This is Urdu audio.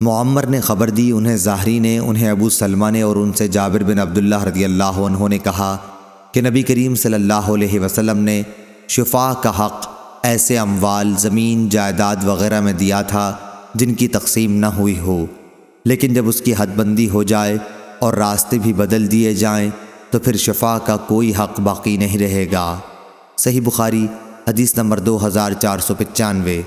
معمر نے خبر دی، انہیں ظاہری نے، انہیں ابو سلمہ نے اور ان سے جابر بن عبداللہ رضی اللہ عنہ نے کہا کہ نبی کریم صلی اللہ علیہ وسلم نے شفا کا حق ایسے اموال، زمین، جائیداد وغیرہ میں دیا تھا جن کی تقسیم نہ ہوئی ہو۔ لیکن جب اس کی حد بندی ہو جائے اور راستے بھی بدل دیے جائیں، تو پھر شفا کا کوئی حق باقی نہیں رہے گا۔ صحیح بخاری، حدیث نمبر دو ہزار چار سو پچانوے۔